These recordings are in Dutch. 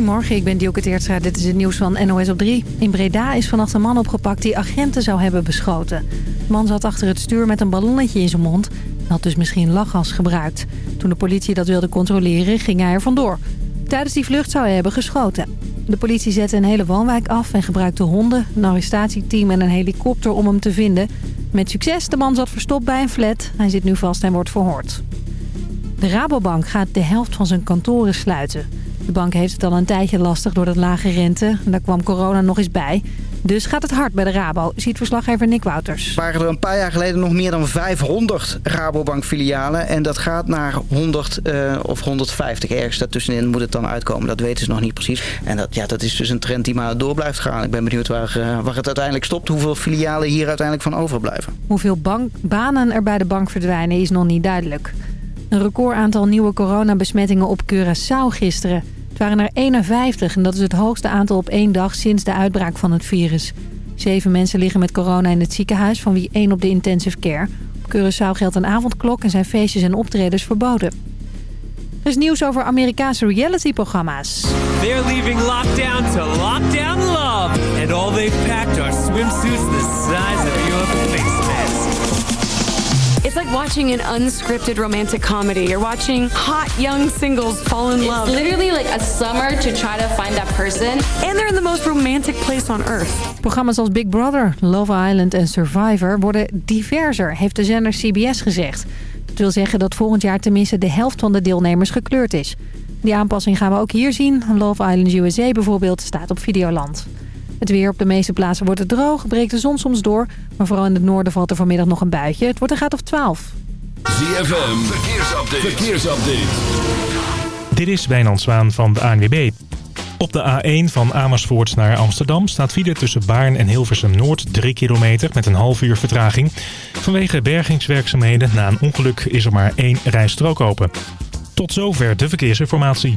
Goedemorgen, ik ben Dioke Teertstra. Dit is het nieuws van NOS op 3. In Breda is vannacht een man opgepakt die agenten zou hebben beschoten. De man zat achter het stuur met een ballonnetje in zijn mond... en had dus misschien lachgas gebruikt. Toen de politie dat wilde controleren, ging hij er vandoor. Tijdens die vlucht zou hij hebben geschoten. De politie zette een hele woonwijk af en gebruikte honden, een arrestatieteam en een helikopter om hem te vinden. Met succes, de man zat verstopt bij een flat. Hij zit nu vast en wordt verhoord. De Rabobank gaat de helft van zijn kantoren sluiten. De bank heeft het al een tijdje lastig door dat lage rente. Daar kwam corona nog eens bij. Dus gaat het hard bij de Rabo, ziet verslaggever Nick Wouters. waren er een paar jaar geleden nog meer dan 500 Rabobank-filialen. En dat gaat naar 100 uh, of 150 ergens. Daartussenin moet het dan uitkomen. Dat weten ze nog niet precies. En dat, ja, dat is dus een trend die maar door blijft gaan. Ik ben benieuwd waar, uh, waar het uiteindelijk stopt. Hoeveel filialen hier uiteindelijk van overblijven. Hoeveel bank, banen er bij de bank verdwijnen is nog niet duidelijk. Een record aantal nieuwe coronabesmettingen op Curaçao gisteren. Het waren er 51 en dat is het hoogste aantal op één dag sinds de uitbraak van het virus. Zeven mensen liggen met corona in het ziekenhuis, van wie één op de intensive care. Op Curaçao geldt een avondklok en zijn feestjes en optredens verboden. Er is nieuws over Amerikaanse realityprogramma's. Leaving lockdown to lockdown love. And all they've packed are swimsuits the size of watching an unscripted romantic comedy. You're watching hot young singles fall in love. It's literally like a summer to try to find that person. And they're in the most romantic place on earth. Programma's als Big Brother, Love Island en Survivor worden diverser, heeft de zender CBS gezegd. Dat wil zeggen dat volgend jaar tenminste de helft van de deelnemers gekleurd is. Die aanpassing gaan we ook hier zien. Love Island USA bijvoorbeeld staat op Videoland. Het weer op de meeste plaatsen wordt het droog, breekt de zon soms door. Maar vooral in het noorden valt er vanmiddag nog een buitje. Het wordt een graad of 12. ZFM, verkeersupdate. verkeersupdate. Dit is Wijnand Zwaan van de ANWB. Op de A1 van Amersfoort naar Amsterdam staat file tussen Baarn en Hilversum Noord 3 kilometer met een half uur vertraging. Vanwege bergingswerkzaamheden na een ongeluk is er maar één rijstrook open. Tot zover de verkeersinformatie.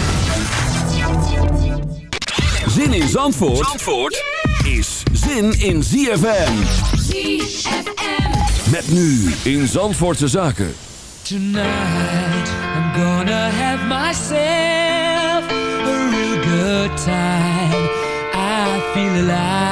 Zin in Zandvoort, Zandvoort is zin in ZFM. ZFM. Met nu in Zandvoortse Zaken. Tonight, I'm gonna have myself a real good time. I feel alive.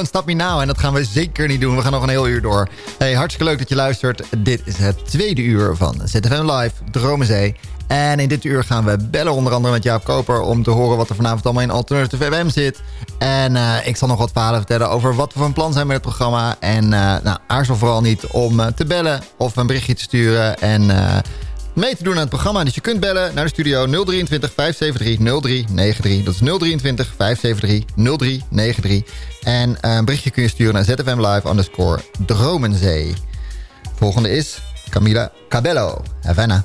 Don't Stop Me Now. En dat gaan we zeker niet doen. We gaan nog een heel uur door. Hey, hartstikke leuk dat je luistert. Dit is het tweede uur van ZFM Live, Dromenzee. En in dit uur gaan we bellen onder andere met Jaap Koper... om te horen wat er vanavond allemaal in Alternative FM zit. En uh, ik zal nog wat verhalen vertellen over wat we van plan zijn met het programma. En uh, nou, aarzel vooral niet om uh, te bellen of een berichtje te sturen... en mee te doen aan het programma. Dus je kunt bellen naar de studio 023 573 0393. Dat is 023 573 0393. En een berichtje kun je sturen naar ZFM Live underscore Dromenzee. Volgende is Camila Cabello. Havana.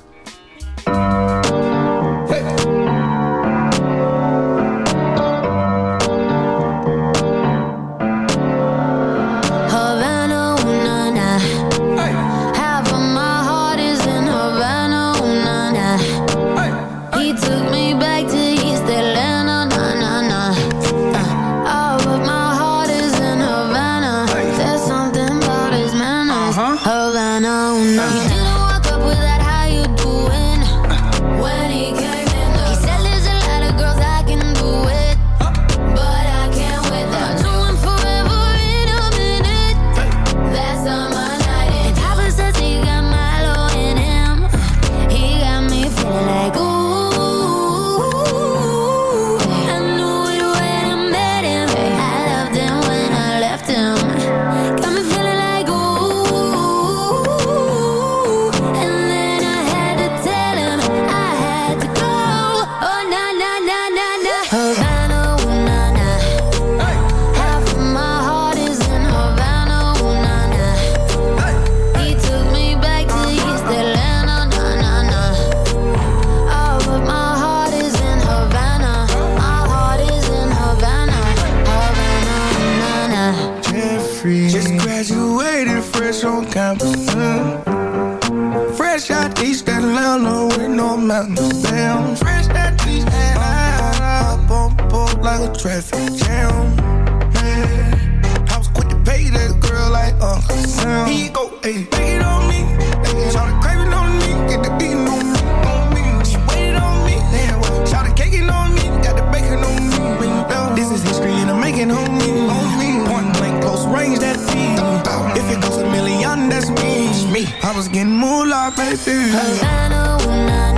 Point blank, close range, that feed. If it goes a million, that's me. me. I was getting more moolah, baby. Havana,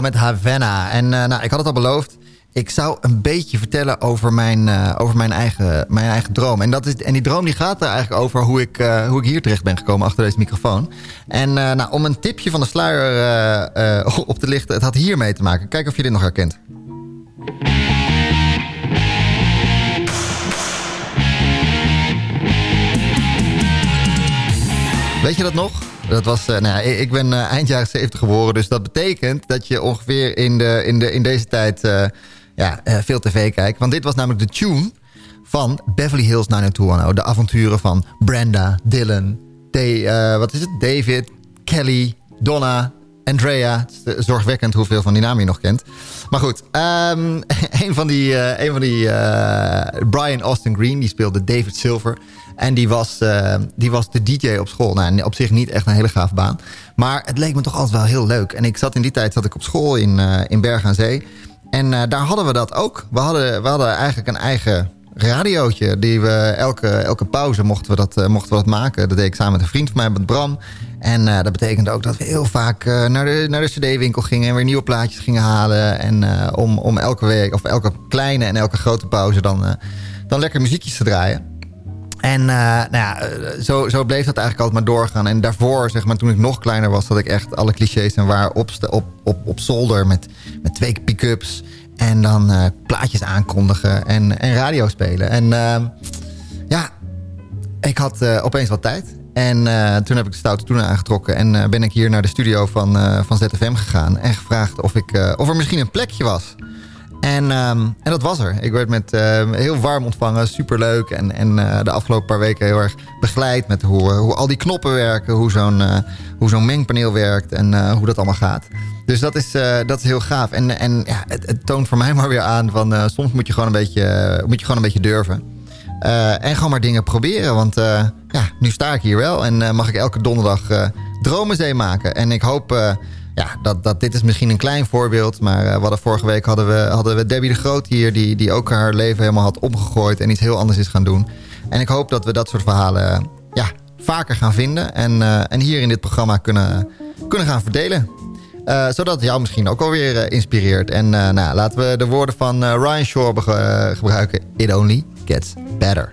Met Havana. En uh, nou, ik had het al beloofd. Ik zou een beetje vertellen over mijn, uh, over mijn, eigen, mijn eigen droom. En, dat is, en die droom die gaat er eigenlijk over hoe ik, uh, hoe ik hier terecht ben gekomen achter deze microfoon. En nou, om een tipje van de sluier op te lichten, het had hiermee te maken. Kijk of je dit nog herkent. Weet je dat nog? Dat was, uh, nou ik ben uh, eind jaren 70 geboren. Dus dat betekent dat je ongeveer in, de, in, de, in deze tijd uh, ja, veel tv kijkt. Want dit was namelijk de tune van Beverly Hills 90210. De avonturen van Brenda, Dylan, wat is het? David, Kelly, Donna Andrea. Zorgwekkend hoeveel van die naam je nog kent. Maar goed, ehm, een van die, een van die eh, Brian Austin Green, die speelde David Silver. En die was, eh, die was de DJ op school. Nou, op zich niet echt een hele gaaf baan. Maar het leek me toch altijd wel heel leuk. En ik zat in die tijd zat ik op school in, in Berg aan Zee. En daar hadden we dat ook. We hadden, we hadden eigenlijk een eigen radiootje. Die we elke, elke pauze mochten we, dat, mochten we dat maken. Dat deed ik samen met een vriend van mij, met Bram. En eh, dat betekende ook dat we heel vaak eh, naar de, naar de cd-winkel gingen... en weer nieuwe plaatjes gingen halen. En eh, om, om elke week, of elke kleine en elke grote pauze... dan, dan lekker muziekjes te draaien. En nou ja, zo, zo bleef dat eigenlijk altijd maar doorgaan. En daarvoor, zeg maar, toen ik nog kleiner was... had ik echt alle clichés en waar op, op, op, op zolder met, met twee pick-ups... en dan plaatjes aankondigen en, en radio spelen. En ja, ik had opeens wat tijd. En eh, toen heb ik de stoute toenen aangetrokken... en eh, ben ik hier naar de studio van, eh, van ZFM gegaan... en gevraagd of, ik, of er misschien een plekje was... En, ehm, en dat was er. Ik werd met ehm, heel warm ontvangen, superleuk. En, en de afgelopen paar weken heel erg begeleid met hoe, hoe al die knoppen werken, hoe zo'n hoe zo'n mengpaneel werkt en hoe dat allemaal gaat. Dus dat is, dat is heel gaaf. En, en ja, het, het toont voor mij maar weer aan van soms moet je gewoon een beetje, moet je gewoon een beetje durven. En gewoon maar dingen proberen. Want ja, nu sta ik hier wel en eh, mag ik elke donderdag eh Dromenzee maken. En ik hoop eh, ja, dat, dat dit is misschien een klein voorbeeld. Maar eh, we vorige week hadden we, hadden we Debbie de Groot hier... Die, die ook haar leven helemaal had omgegooid en iets heel anders is gaan doen. En ik hoop dat we dat soort verhalen ja, vaker gaan vinden. En, en hier in dit programma kunnen, kunnen gaan verdelen. Zodat het jou misschien ook alweer eh, inspireert. En nou, laten we de woorden van Ryan Shore gebruiken. It only gets better.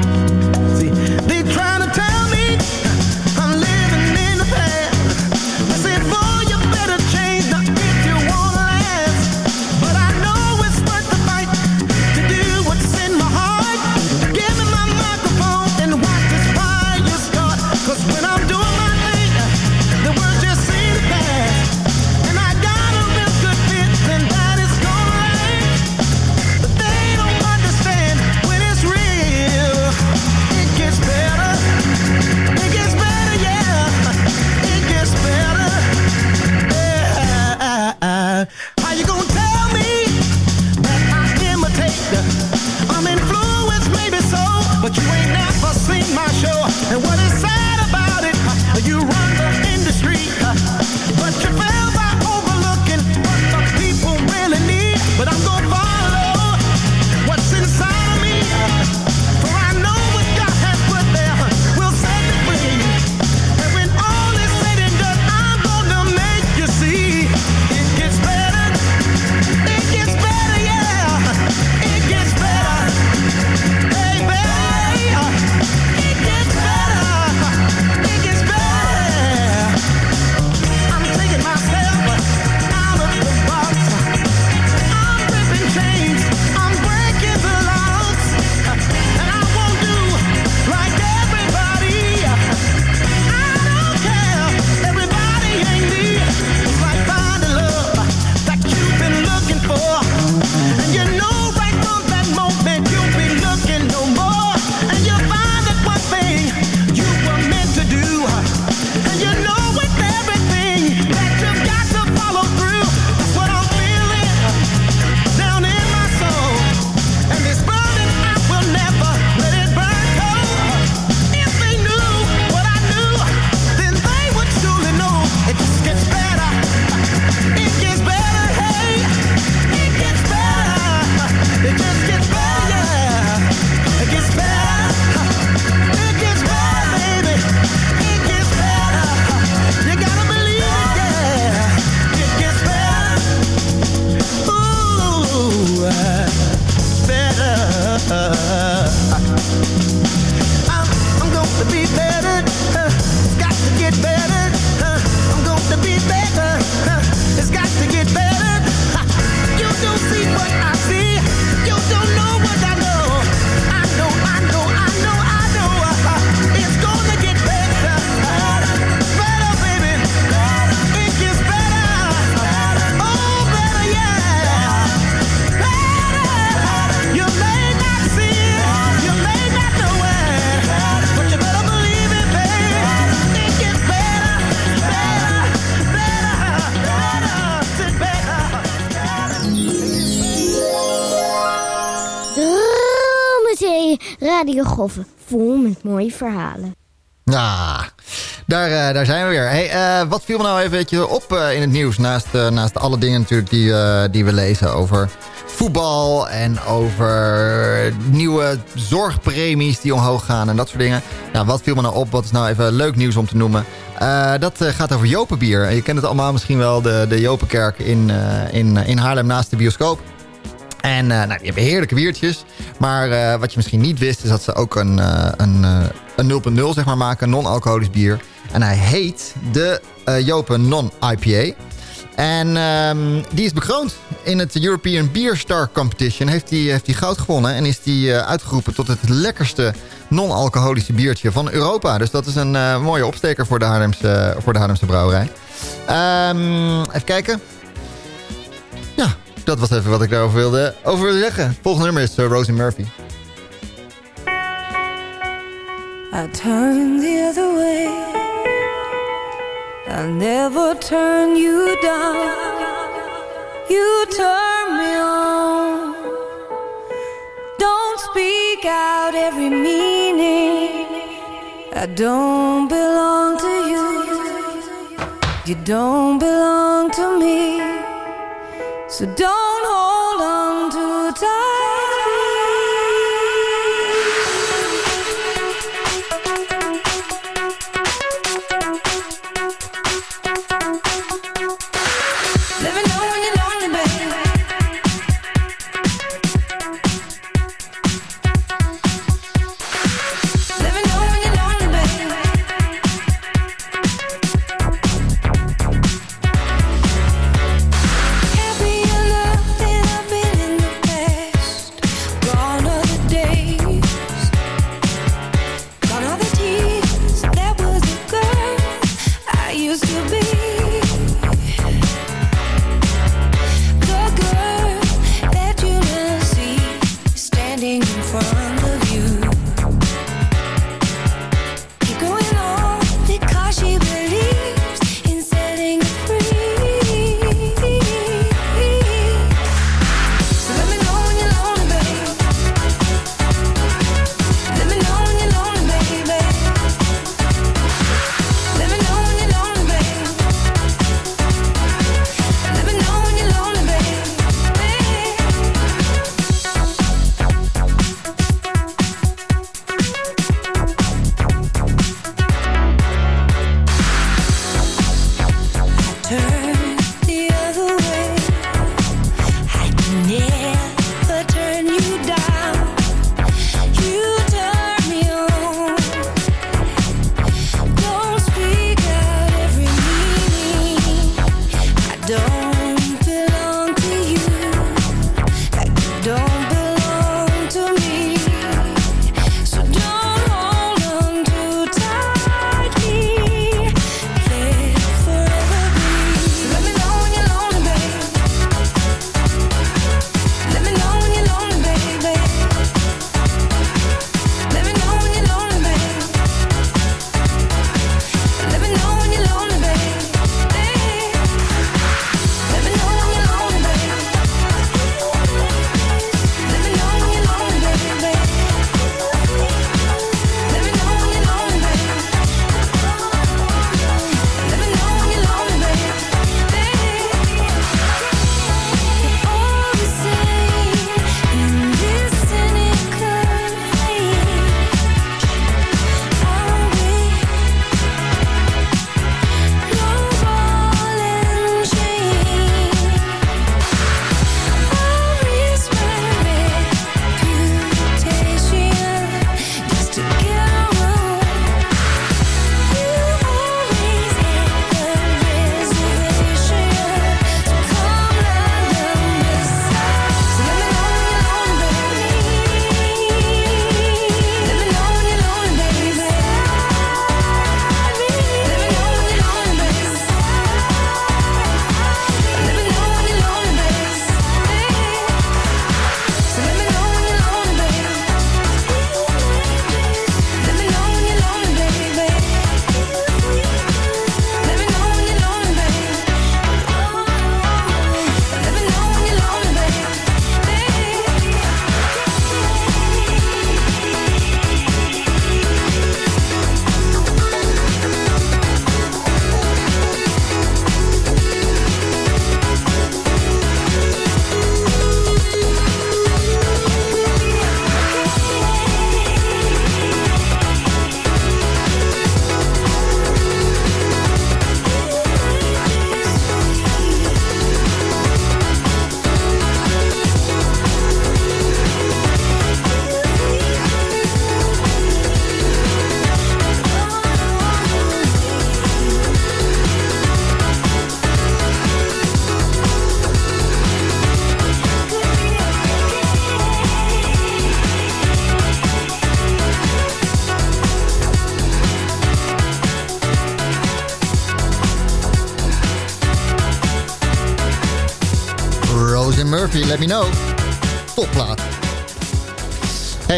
Radiogolven vol met mooie verhalen. Ja, daar, eh, daar zijn we weer. Hey, eh, wat viel me nou even op eh, in het nieuws? Naast, naast alle dingen natuurlijk die, die we lezen over voetbal... en over nieuwe zorgpremies die omhoog gaan en dat soort dingen. Nou, wat viel me nou op? Wat is nou even leuk nieuws om te noemen? Dat gaat over Jopenbier. En Je kent het allemaal misschien wel, de, de Jopenkerk in, in, in Haarlem naast de bioscoop. En eh, nou, die hebben heerlijke biertjes. Maar eh, wat je misschien niet wist, is dat ze ook een, eh, een, een 0.0 zeg maar, maken. Non-alcoholisch bier. En hij heet de Jopen Non-IPA. En ehm, die is bekroond in het European Beer Star Competition. Heeft hij heeft goud gewonnen. En is die uitgeroepen tot het lekkerste non-alcoholische biertje van Europa. Dus dat is een mooie opsteker voor de Haarlemse, voor de Haarlemse brouwerij. Ehm, even kijken. Ja, dat was even wat ik daarover wilde, over wilde zeggen. Volgende nummer is uh, Rosie Murphy. I turn the other way. I'll never turn you down. You turn me on. Don't speak out every meaning. I don't belong to you. You don't belong to me. So don't hold on too tight.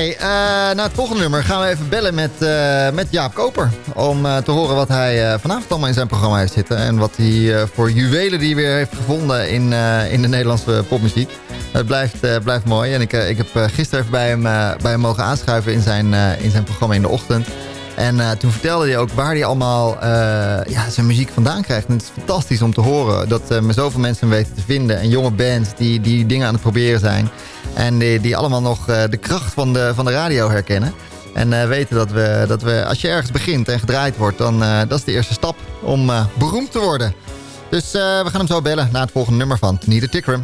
Hey, eh na het volgende nummer gaan we even bellen met, eh, met Jaap Koper. Om eh, te horen wat hij vanavond allemaal in zijn programma heeft zitten. En wat hij voor juwelen die weer heeft gevonden in, in de Nederlandse popmuziek. Het blijft, blijft mooi. En ik, ik heb gisteren even bij hem, bij hem mogen aanschuiven in zijn, in zijn programma in de ochtend. En eh, toen vertelde hij ook waar hij allemaal eh, ja, zijn muziek vandaan krijgt. En het is fantastisch om te horen dat met zoveel mensen weten te vinden. En jonge bands die, die dingen aan het proberen zijn. En die, die allemaal nog de kracht van de, van de radio herkennen. En weten dat we, dat we, als je ergens begint en gedraaid wordt... dan dat is de eerste stap om beroemd te worden. Dus we gaan hem zo bellen na het volgende nummer van Nita Tikram.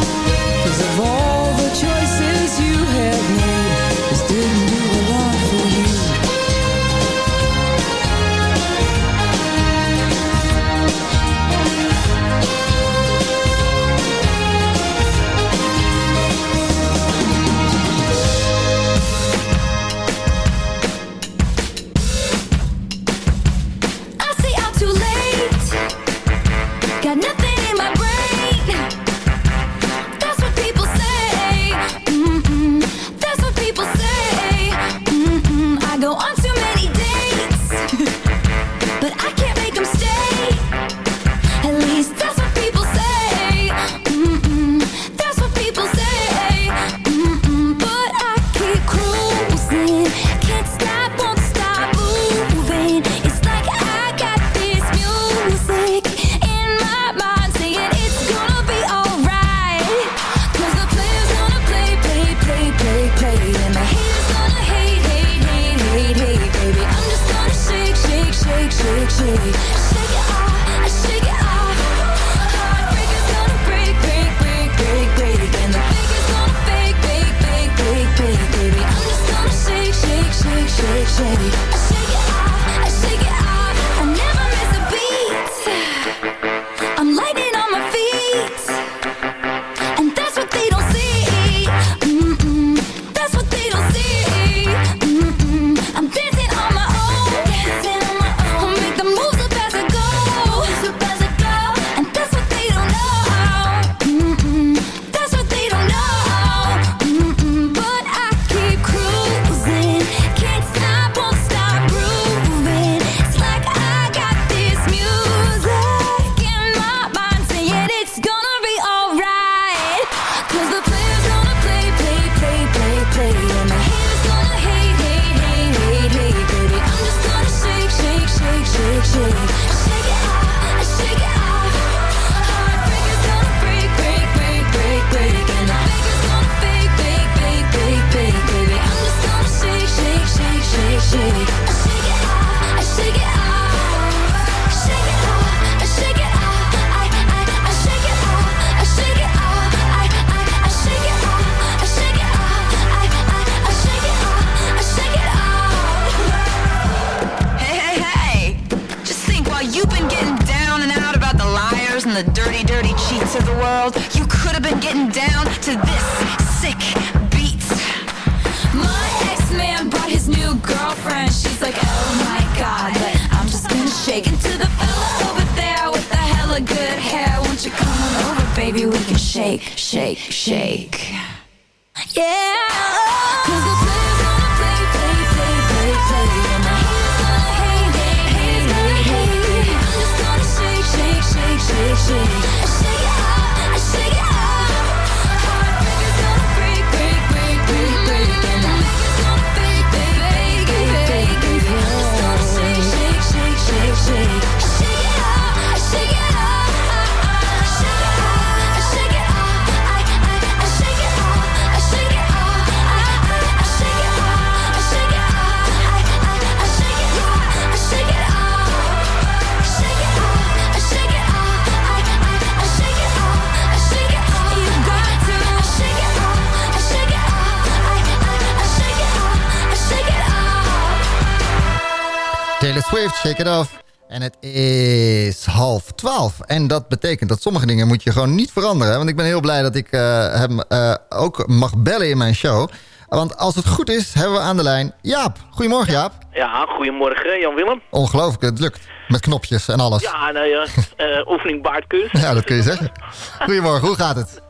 Swift, Shake It Off. En het is half twaalf. En dat betekent dat sommige dingen moet je gewoon niet veranderen. Want ik ben heel blij dat ik eh, hem eh, ook mag bellen in mijn show. Want als het goed is, hebben we aan de lijn Jaap. Goedemorgen Jaap. Ja, goedemorgen Jan-Willem. Ongelooflijk, het lukt. Met knopjes en alles. Ja, nee, eh, eh, oefening baardkunst. Ja, dat kun je zeggen. Goedemorgen, hoe gaat het?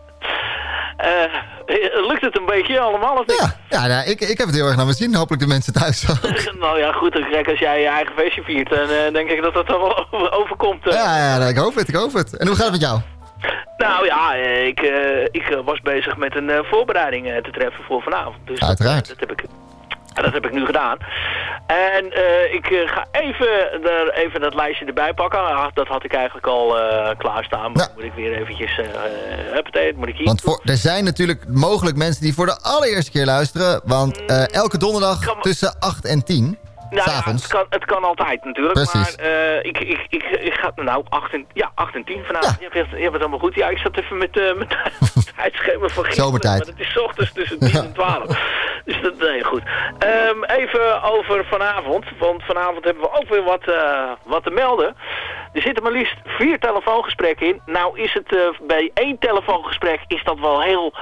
Eh, lukt het een beetje allemaal of niet? Ja, ja nou, ik, ik heb het heel erg naar mijn zin. Hopelijk de mensen thuis ook. nou ja, goed, kijk, als jij je eigen feestje viert, dan eh, denk ik dat dat dan wel over- overkomt. eh. Ja, ja, nou, ik hoop het, ik hoop het. En hoe gaat het met jou? Nou ja, ik, ik was bezig met een voorbereiding te treffen voor vanavond. Dus dat- Uiteraard. Dat, heb ik, dat heb ik nu gedaan. En eh, ik eh, ga even, er, even dat lijstje erbij pakken. Ah, dat had ik eigenlijk al eh, klaarstaan. Maar dan moet ik weer eventjes... uh, moet ik hier... Want voor, er zijn natuurlijk mogelijk mensen die voor de allereerste keer luisteren. Want eh, elke donderdag tussen 8 en 10, Nou ja, het, kan, het kan altijd natuurlijk. Precies. Maar eh, ik, ik, ik, ik ga... Nou, 8 en, ja, 8 en 10 vanavond. Je, hebt, het- je hebt het allemaal goed. Ja, ik zat even met, eh met het tijdschema van gisteren. Zomertijd. Maar het is 's ochtends tussen 10 en 12. Dus dat, nee, goed. Ehm, even over vanavond. Want vanavond hebben we ook weer wat, eh, wat te melden. Er zitten maar liefst vier telefoongesprekken in. Nou is het bij één telefoongesprek is dat wel heel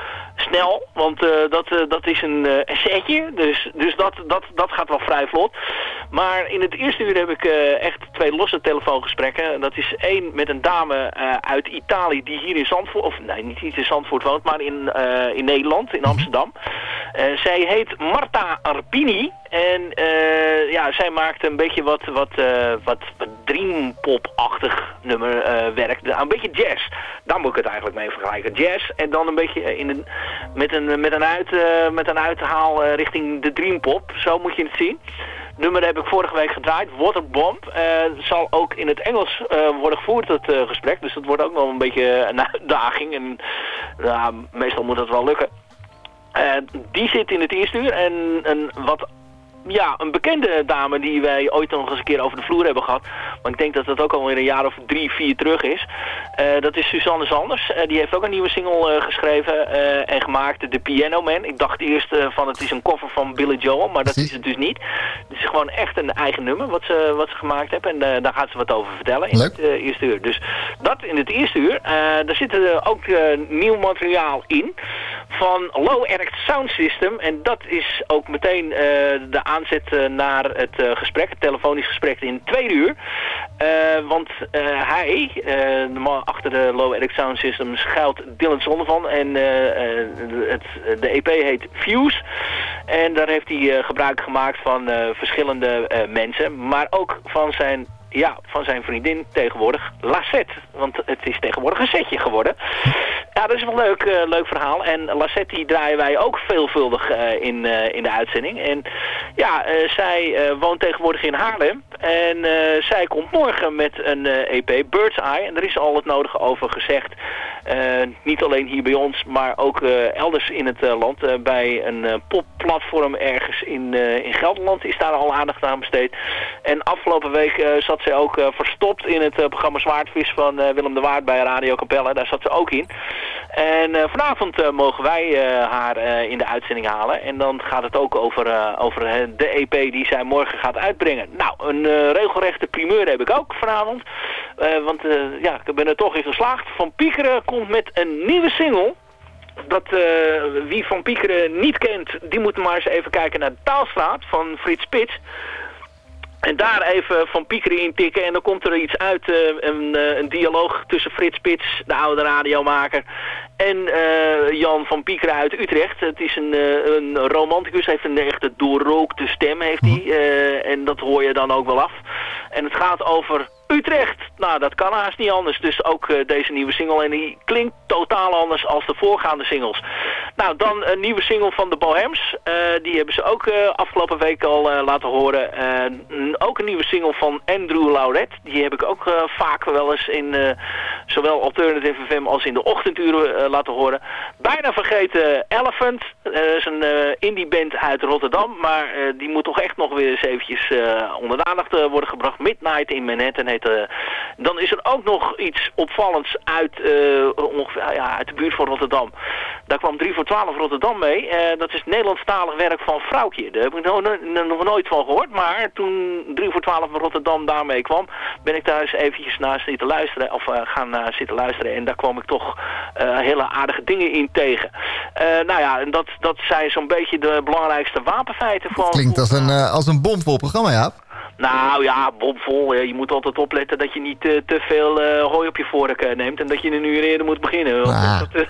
snel. Want eh, dat, eh, dat is een, eh, setje. Dus, dus dat, dat, dat gaat wel vrij vlot. Maar in het eerste uur heb ik echt twee losse telefoongesprekken. Dat is één met een dame uit Italië die hier in Zandvoort... Of nee, niet, niet in Zandvoort woont, maar in, eh, in Nederland, in Amsterdam. Eh, zij heet Marta Arpini. En eh, ja, zij maakt een beetje wat, wat, eh, wat, dreampop-achtig nummer eh, werk. Nou, Een beetje jazz. Daar moet ik het eigenlijk mee vergelijken. Jazz en dan een beetje in een, met, een, met, een uit, met een uithaal richting de dreampop. Zo moet je het zien. Nummer heb ik vorige week gedraaid, Waterbomb. Zal ook in het Engels worden gevoerd, het gesprek. Dus dat wordt ook wel een beetje een uitdaging. En meestal moet dat wel lukken. Die zit in het eerste uur. En een wat ja, een bekende dame die wij ooit nog eens een keer over de vloer hebben gehad. Maar ik denk dat dat ook alweer een jaar of drie, vier terug is. Eh, dat is Suzanne Sanders. Eh, die heeft ook een nieuwe single eh, geschreven en gemaakt, The Piano Man. Ik dacht eerst van het is een cover van Billy Joel, maar dat is het dus niet. Het is gewoon echt een eigen nummer wat ze, wat ze gemaakt heeft. En daar gaat ze wat over vertellen in Leuk. het eerste uur. Dus dat in het eerste uur. Daar zit er ook nieuw materiaal in van Low Erect Sound System. En dat is ook meteen de aanzet naar het eh, gesprek, het telefonisch gesprek in tweede uur. Eh, want eh, hij, de man achter de Low Erect Sound System, schuilt Dylan Zondervan. En het, de EP heet Fuse. En daar heeft hij gebruik gemaakt van verschillende mensen. Maar ook van zijn ja, van zijn vriendin tegenwoordig, Lassette. Want het is tegenwoordig een setje geworden. Ja, dat is wel een leuk, eh, leuk verhaal. En Lassette die draaien wij ook veelvuldig eh, in, eh, in de uitzending. En ja, zij woont tegenwoordig in Haarlem. En zij komt morgen met een EP, Bird's Eye. En er is al het nodige over gezegd. Niet alleen hier bij ons, maar ook elders in het land. Bij een popplatform ergens in, in Gelderland is daar al aandacht aan besteed. En afgelopen week eh, zat zij ook eh, verstopt in het eh, programma Zwaardvis van eh, Willem de Waard bij Radio Capelle. Daar zat ze ook in. En vanavond mogen wij haar in de uitzending halen. En dan gaat het ook over, over de EP die zij morgen gaat uitbrengen. Nou, een regelrechte primeur heb ik ook vanavond. Want ja, ik ben er toch in geslaagd. Van Piekeren komt met een nieuwe single. Dat, wie Van Piekeren niet kent, die moet maar eens even kijken naar de Taalstraat van Frits Spits. En daar even Van Piekeren intikken en dan komt er iets uit, eh, een, eh, een dialoog tussen Frits Spits, de oude radiomaker, en eh, Jan van Piekeren uit Utrecht. Het is een, een romanticus, heeft een echte doorrookte stem, heeft hij. eh, en dat hoor je dan ook wel af. En het gaat over Utrecht. Nou, dat kan haast niet anders. Dus ook eh, deze nieuwe single. En die klinkt totaal anders als de voorgaande singles. Nou, dan een nieuwe single van de Bohems. Eh, die hebben ze ook eh, afgelopen week al laten horen. Ook een nieuwe single van Andrew Lauret. Die heb ik ook vaak wel eens in zowel Alternative FM als in de ochtenduren laten horen. Bijna vergeten Elephant. Dat is een indie band uit Rotterdam. Maar die moet toch echt nog weer eens eventjes onder de aandacht worden gebracht. Midnight in Manhattan Dan is er ook nog iets opvallends uit, eh, ongeveer, ja, uit de buurt van Rotterdam. Daar kwam 3 voor 12 Rotterdam mee. Eh, dat is Nederlandstalig werk van Vrouwtje. Daar heb ik nog, no- nog nooit van gehoord. Maar toen 3 voor 12 Rotterdam daarmee kwam, ben ik daar eens eventjes naar zitten luisteren. Of eh, gaan naar zitten luisteren. En daar kwam ik toch hele aardige dingen in tegen. Nou ja, en dat, dat zijn zo'n beetje de belangrijkste wapenfeiten van... Klinkt als een, als een bomvol programma, Jaap. Nou ja, bomvol. Je moet altijd opletten dat je niet eh, te veel eh, hooi op je vork eh, neemt. En dat je een uur eerder moet beginnen. Ah. dat, eh,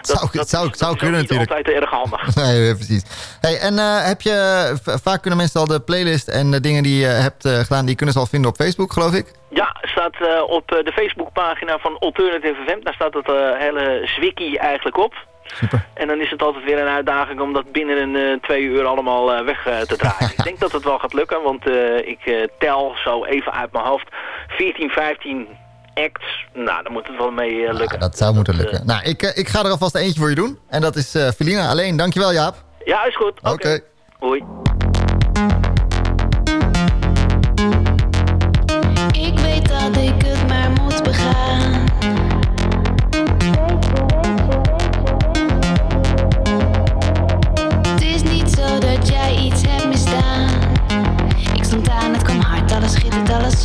zou, zou, zou dat is kunnen natuurlijk. altijd erg handig. Nee, precies. Hey, en heb je, vaak kunnen mensen al de playlist en de dingen die je hebt gedaan, die kunnen ze al vinden op Facebook, geloof ik? Ja, staat op de Facebookpagina van Alternative FM. Daar staat het hele zwikkie eigenlijk op. Super. En dan is het altijd weer een uitdaging om dat binnen een eh, twee uur allemaal eh, weg eh, te draaien. ik denk dat het wel gaat lukken, want eh, ik eh, tel zo even uit mijn hoofd 14, 15 acts. Nou, dan moet het wel mee lukken. Dat zou moeten lukken. Nou, ik, ik ga er alvast eentje voor je doen. En dat is eh Felina alleen. Dankjewel, Jaap. Ja, is goed. Oké. Oké. Hoi. Ik weet dat ik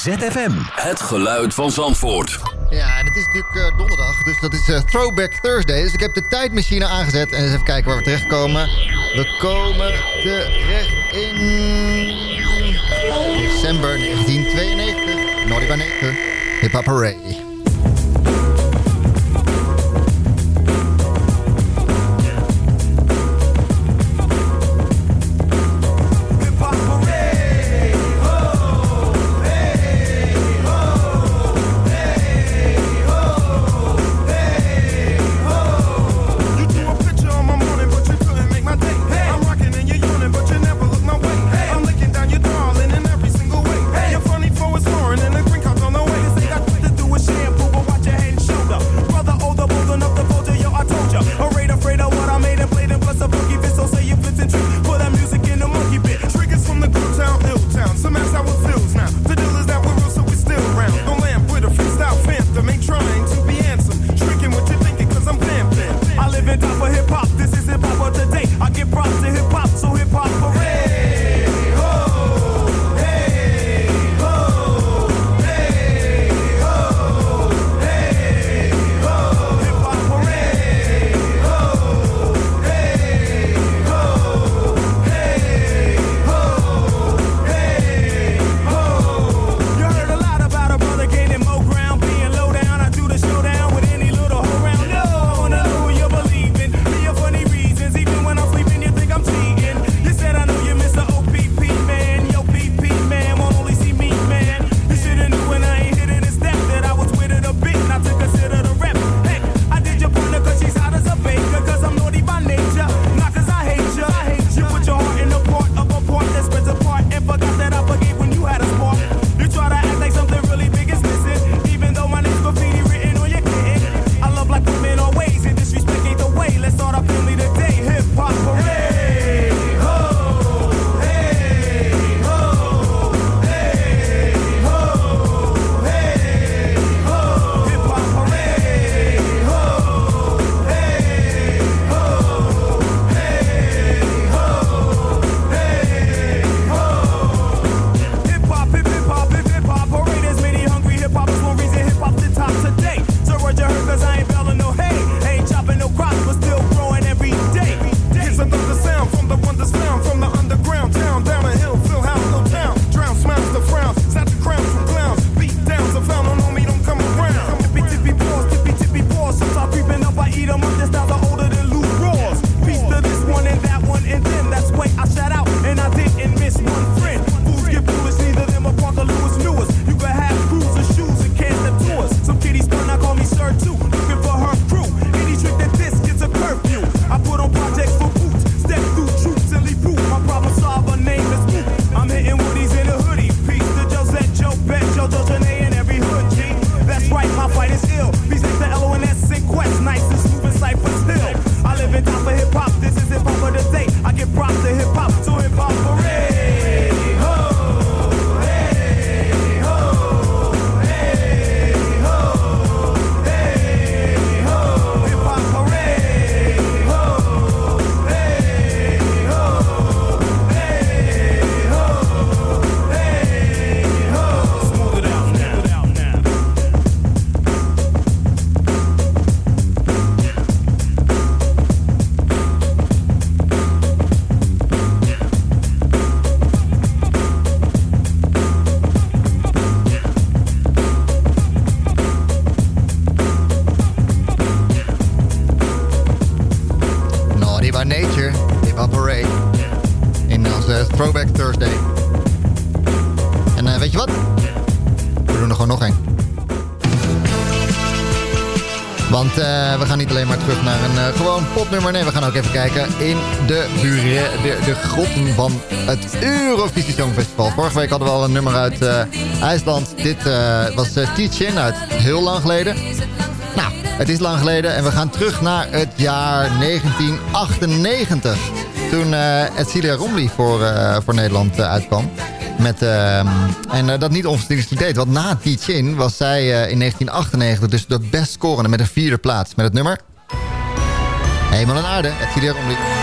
ZFM. Het geluid van Zandvoort. Ja, en het is natuurlijk eh, donderdag, dus dat is eh, Throwback Thursday. Dus ik heb de tijdmachine aangezet en eens even kijken waar we terechtkomen. We komen terecht in... December 1992. Naughty by Nature. Hip Hop Array. naar een eh, gewoon popnummer. Nee, we gaan ook even kijken in de, de, grotten van het Eurovisie Songfestival. Vorige week hadden we al een nummer uit eh, IJsland. Dit eh, was uh, Teach-In uit heel lang geleden. Nou, het is lang geleden en we gaan terug naar het jaar 1998. Toen Edcilia Romli voor, voor Nederland uitkwam. Met, ehm, en dat niet onverdienstelijk want na die was zij in 1998 dus de best scorende met een vierde plaats met het nummer Eenmaal en aarde. Het gedeelte om die.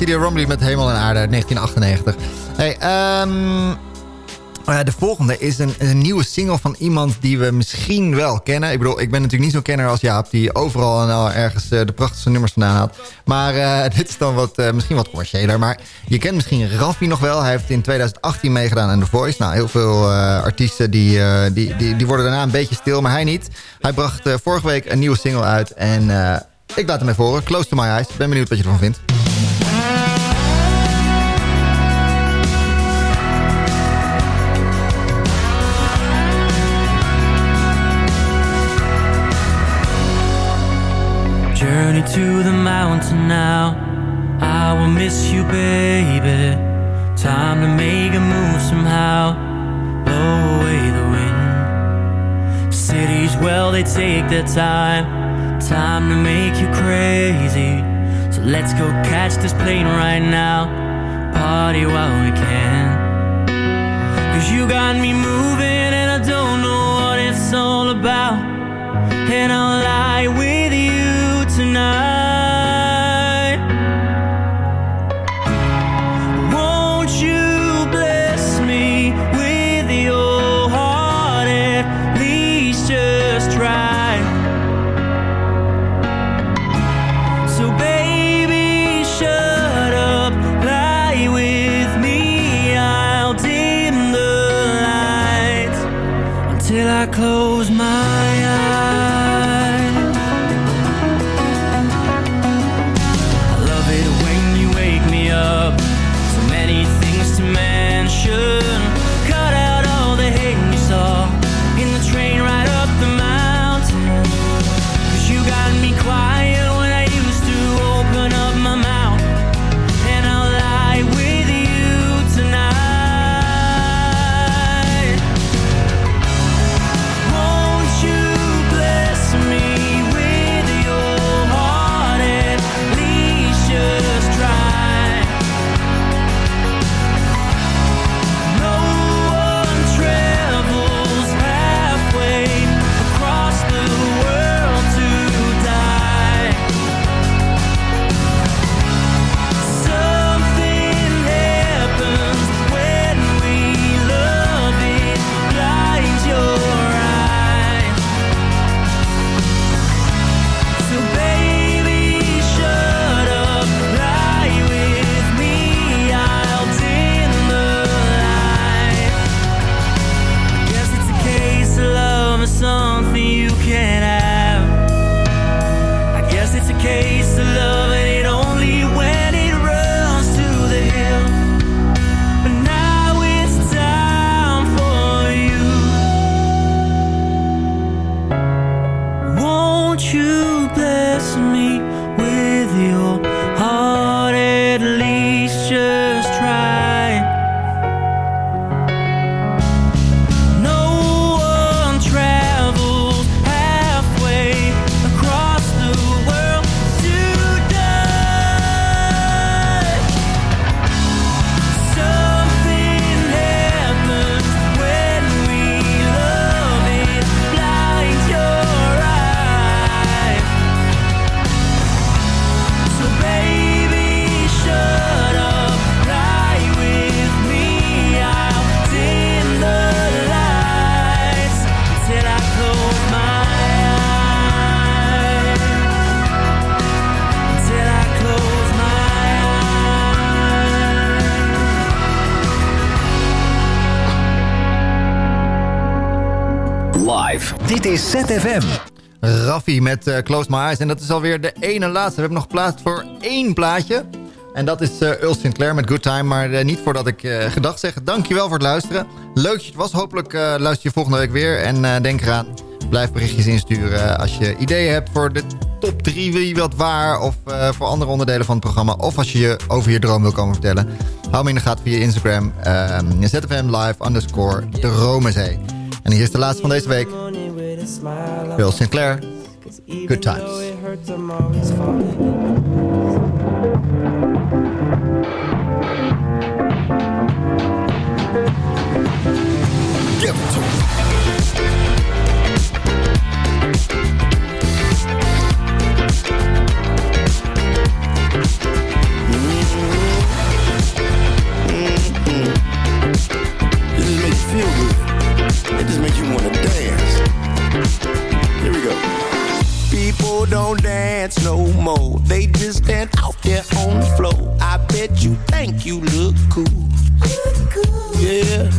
Ed Romley met Hemel en Aarde uit 1998. Hey, ehm, eh, de volgende is een, nieuwe single van iemand die we misschien wel kennen. Ik bedoel, ik ben natuurlijk niet zo'n kenner als Jaap... die overal en al ergens eh, de prachtigste nummers vandaan haalt. Maar eh, dit is dan wat, misschien wat commerciëler. Maar je kent misschien Raffi nog wel. Hij heeft in 2018 meegedaan aan The Voice. Nou, heel veel artiesten die, die, die, die worden daarna een beetje stil, maar hij niet. Hij bracht vorige week een nieuwe single uit. En ik laat hem even horen. Close to my eyes. Ben benieuwd wat je ervan vindt. Journey to the mountain now. I will miss you, baby. Time to make a move somehow. Blow away the wind. Cities, well, they take their time. Time to make you crazy. So let's go catch this plane right now. Party while we can. Cause you got me moving and I don't know what it's all about. And I'll lie with you Dit is ZFM. Raffi met eh, Close My Eyes. En dat is alweer de ene laatste. We hebben nog geplaatst voor één plaatje. En dat is uh, Sinclair met Good Time. Maar uh, niet voordat ik uh, gedag zeg. Dankjewel voor het luisteren. Leuk dat je het was. Hopelijk luister je volgende week weer. En denk eraan, blijf berichtjes insturen als je ideeën hebt voor de top 3 wie wat waar. Of voor andere onderdelen van het programma. Of als je je over je droom wil komen vertellen. Hou me in de gaten via Instagram. ZFM live underscore de Romezee. En hier is de laatste van deze week. Bill Sinclair, Good Times. Dance no more. They just stand out there on the floor. I bet you think you look cool. Yeah.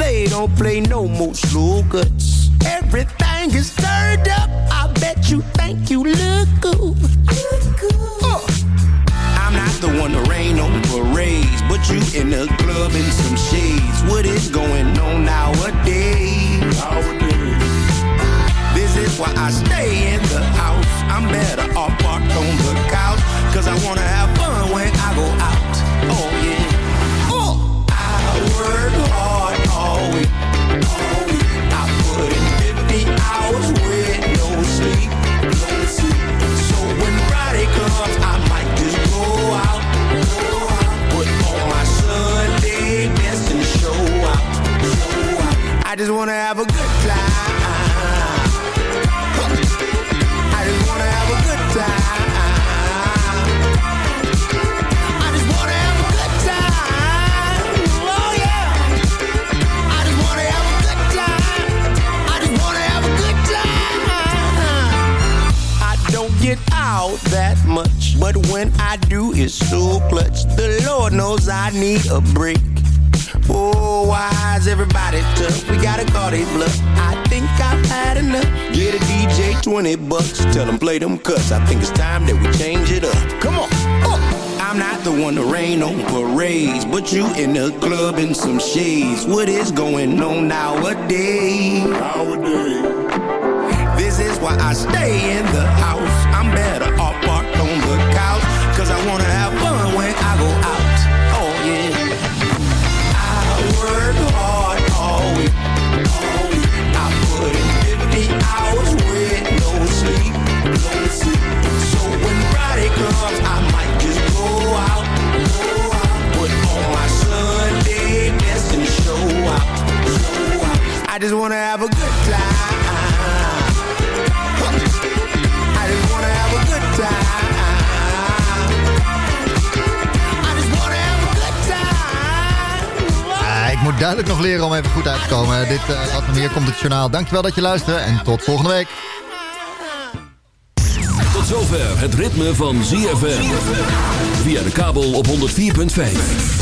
They don't play no more slow cuts. Everything is turned up. I bet you think you look cool. Uh. I'm not the one to rain on parades, but you in the club in some shades. What is going on nowadays? Nowadays. This is why I stay in the. I'm better off parked on the couch, cause I wanna have fun when I go out. Oh yeah. Uh. I work hard all week. All week. I put in 50 hours with no sleep. No sleep. So when Friday comes, I might just go out. Go out. Put on my Sunday best and show out. Show out. I just wanna have a good time. Out that much, but when I do, it's so clutch. The Lord knows I need a break. Oh, why is everybody tough? We gotta call they bluff. I think I've had enough. Get a DJ 20 bucks. Tell them play them cuts. I think it's time that we change it up. Come on. Uh. I'm not the one to rain on parades, but you in the club in some shades. What is going on nowadays? Nowadays. This is why I stay in the house. Just wanna have a good time. I just wanna have a good time. I just wanna have a good time. Ah, ik moet duidelijk nog leren om even goed uit te komen. Dit uh, wat hier komt het journaal. Dankjewel dat je luisterde en tot volgende week. Tot zover het ritme van ZFM. Via de kabel op 104.5.